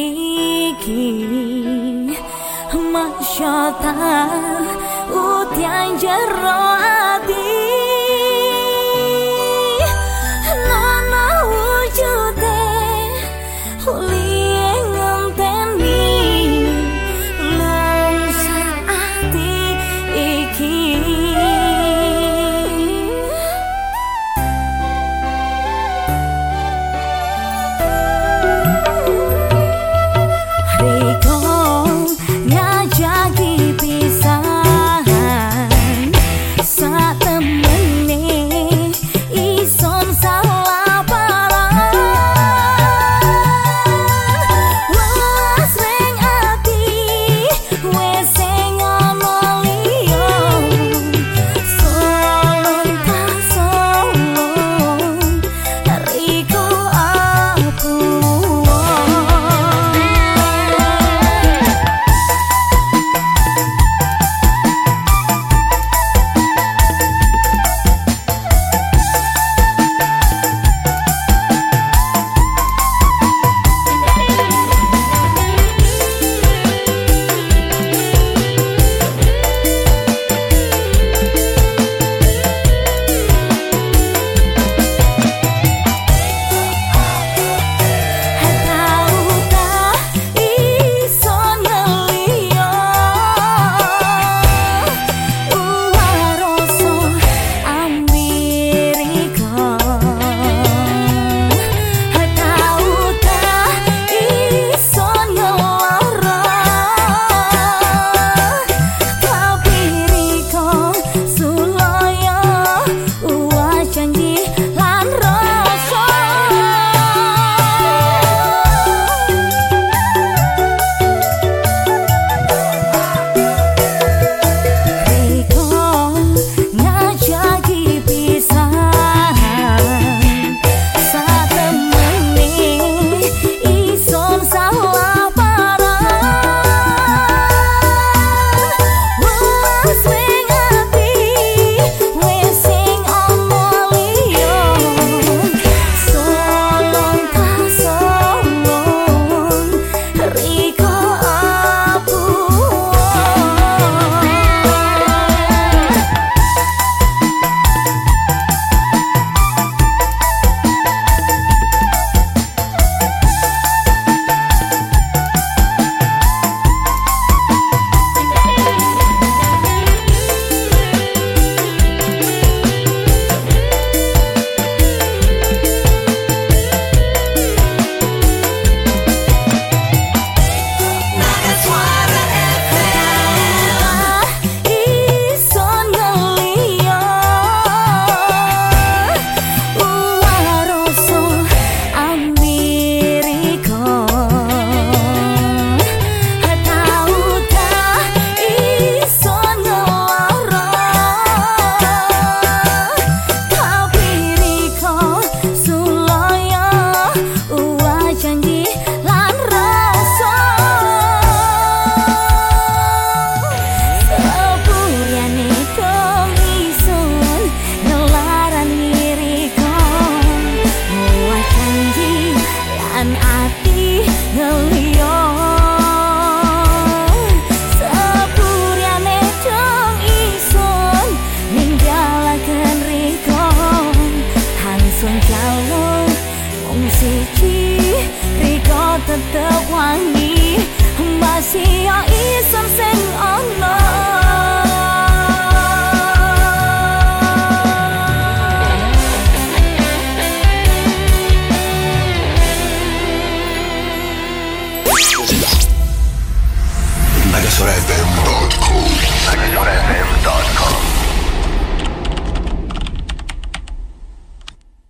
iki. Masyata utian jero Megasorfm.com. Megasorfm.com.